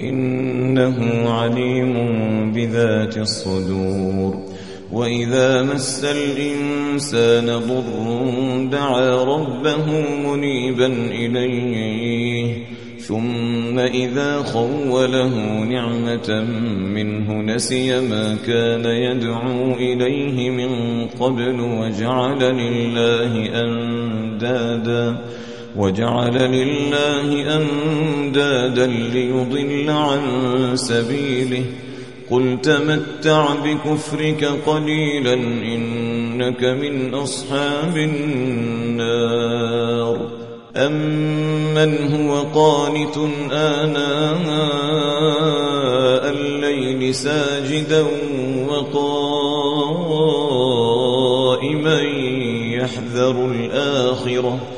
إنه عليم بذات الصدور. وإذا مس الإنسان ضر دعا ربه منيبا إليه ثم إذا خوله نعمة منه نسي ما كان يدعو إليه من قبل وجعل لله أندادا. وجعل لله أندادا ليضل عن سبيله. قل تمتع بكفرك قليلا إنك من أصحاب النار. أمن هو قانت آناء الليل ساجدا وقائما يحذر الآخرة.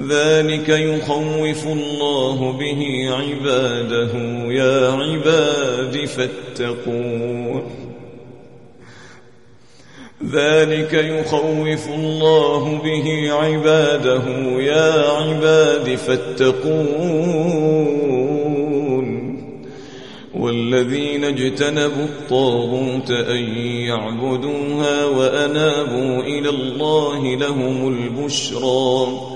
ذلك يخوف الله به عباده. يا عباد فاتقون. ذلك يخوف الله به عباده. يا عباد فاتقون. والذين اجتنبوا الطاغوت أن يعبدوها وأنابوا إلى الله لهم البشرى.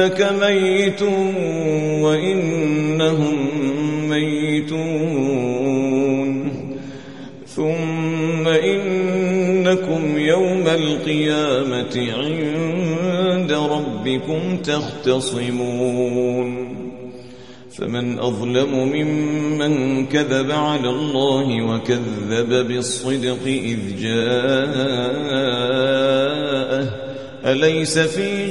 إنك ميت وإنهم ميتون. ثم إنكم يوم القيامة عند ربكم تختصمون. فمن أظلم ممن كذب على الله وكذب بالصدق إذ جاءه. أليس في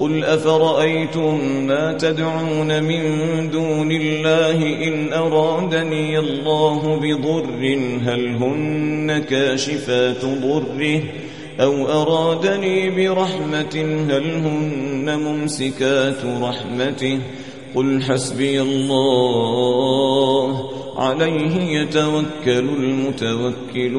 قل أفرأيتم ما تدعون من دون الله إن أرادني الله بضر هل هن كاشفات ضره أو أرادني برحمة هل هن ممسكات رحمته قل حسبي الله عليه يتوكل المتوكلون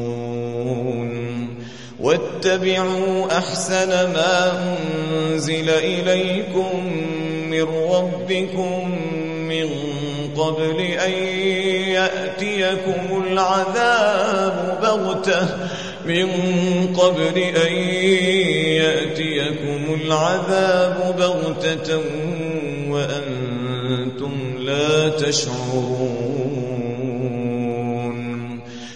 واتبعوا أحسن ما أنزل إليكم من ربكم من قبل أن يأتيكم العذاب بغتة. من قبل أن يأتيكم العذاب بغتة وأنتم لا تشعرون.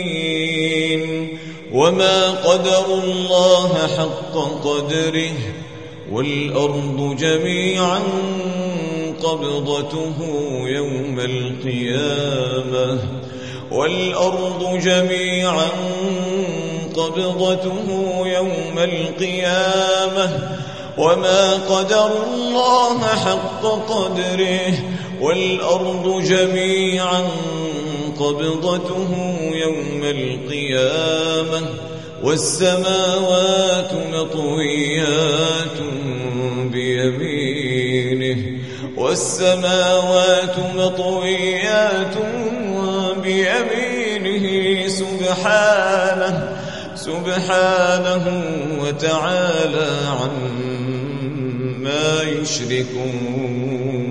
وما قدر الله حق قدره والأرض جميعا قبضته يوم القيامة والأرض جميعا قبضته يوم القيامة وما قدر الله حق قدره والأرض جميعا قبضته يوم القيامة والسماوات مطويات بيمينه والسماوات مطويات بيمينه سبحانه سبحانه وتعالى عما يشركون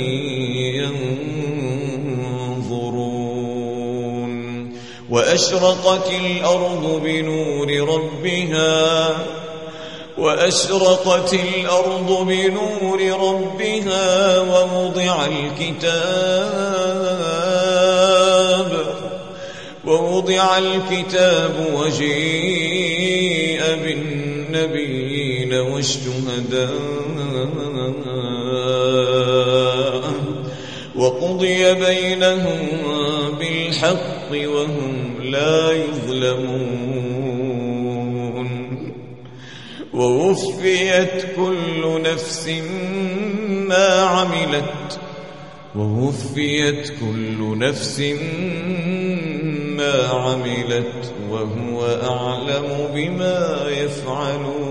وأشرقت الأرض بنور ربها وأشرقت الأرض بنور ربها ووضع الكتاب ووضع الكتاب وجيء بالنبيين والشهداء وقضي بينهم بالحق وهم لا يظلمون. ووفيت كل نفس ما عملت. ووفيت كل نفس ما عملت. وهو أعلم بما يفعلون.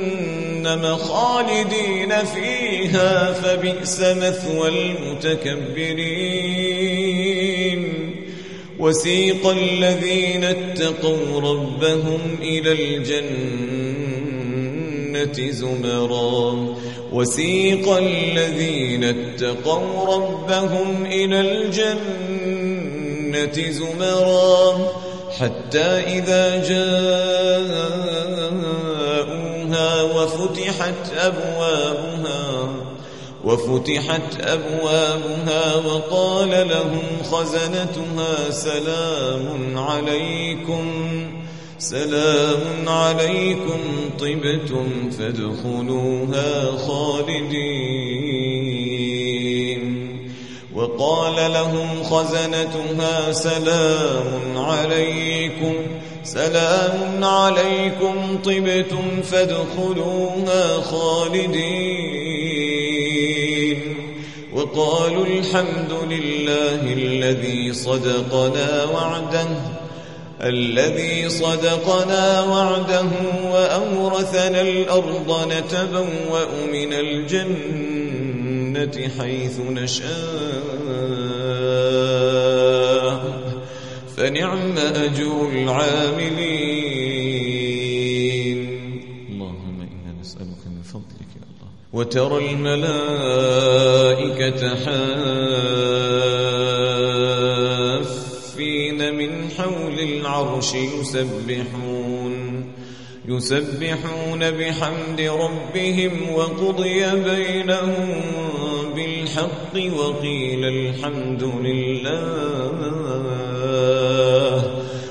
خالدين فيها فبئس مثوى المتكبرين. وسيق الذين اتقوا ربهم إلى الجنة زمرا. وسيق الذين اتقوا ربهم إلى الجنة زمرا. حتى إذا جاءوها وفتحت أبوابها وفتحت أبوابها وقال لهم خزنتها سلام عليكم سلام عليكم طبتم فادخلوها خالدين. وقال لهم خزنتها سلام عليكم سلام عليكم طبتم فادخلوها خالدين وقالوا الحمد لله الذي صدقنا وعده الذي صدقنا وعده وأورثنا الأرض نتبوأ من الجنة حيث نشاء فنعم أجر العاملين. اللهم إنا نسألك من فضلك يا الله. وترى الملائكة حافين من حول العرش يسبحون. يسبحون بحمد ربهم وقضي بينهم بالحق وقيل الحمد لله.